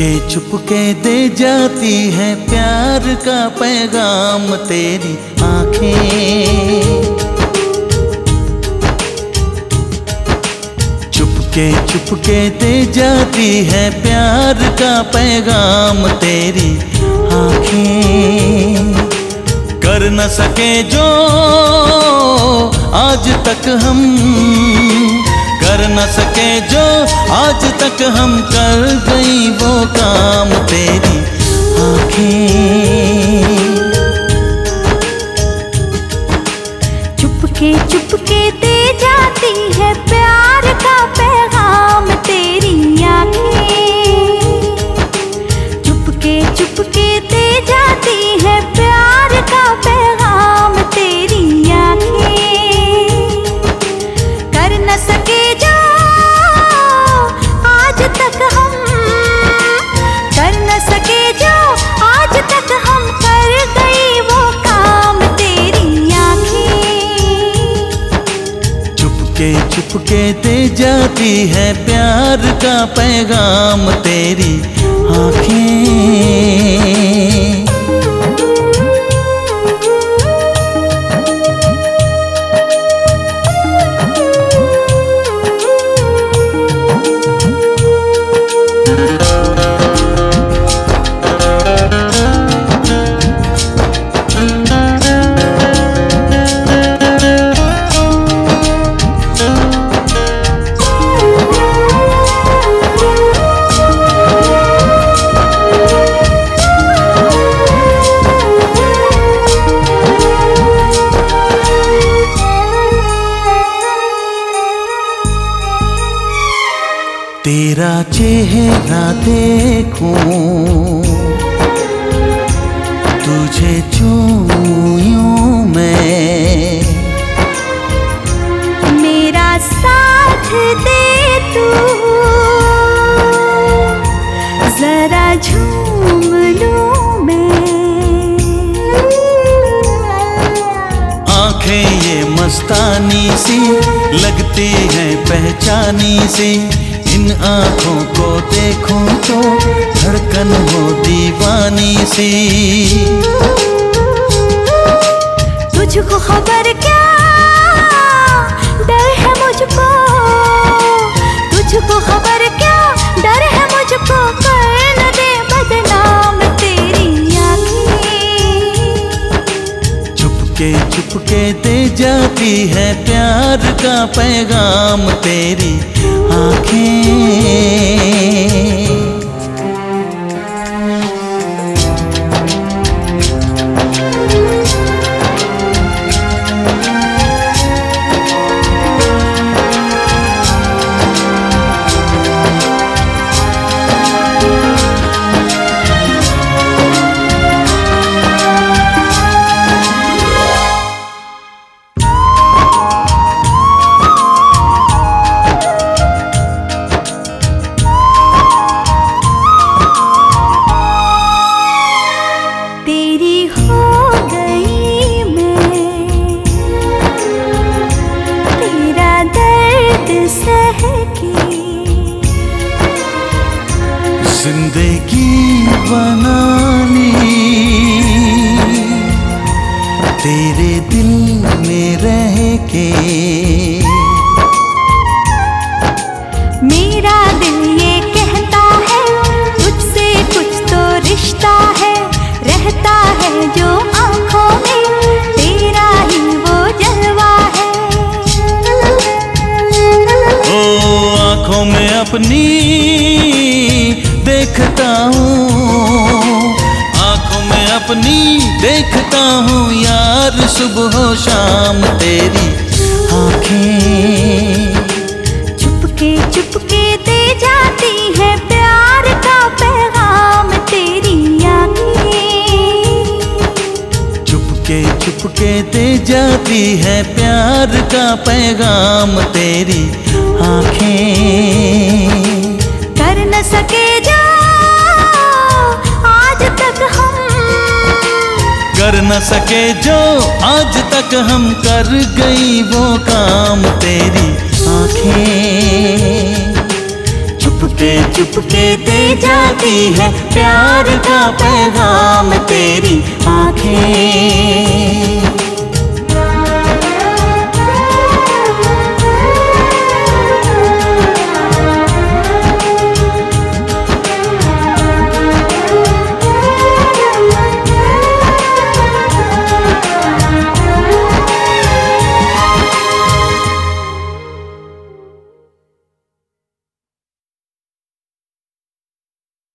चुपके चुपके दे जाती है प्यार का पैगाम तेरी आँखें। चुपके चुपके दे जाती है प्यार का पैगाम तेरी आँखें। कर न सके जो आज तक हम कर न सके जो आज तक हम कर गई वो काम तेरी आँखें। चुपके चुपके दे जाती है प्यार का पैगाम तेरी आँखें। तेरा चेहरा देखूँ तुझे चूयूं मैं। मेरा साथ दे तू जरा झूम लूँ मैं। आँखें ये मस्तानी सी लगती हैं पहचानी सी। इन आँखों को देखो तो धड़कन हो दीवानी सी। तुझको खबर चुपके चुपके दे जाती है प्यार का पैगाम तेरी आँखें। आँखों में अपनी देखता हूँ। आँखों में अपनी देखता हूँ यार, सुबह शाम तेरी आँखें। चुपके चुपके चुपके चुपके दे जाती है प्यार का पैगाम तेरी आँखें। कर न सके जो आज तक हम। कर न सके जो आज तक हम कर गई वो काम तेरी आँखें। चुपके दे जाती है प्यार का पैगाम तेरी आँखें।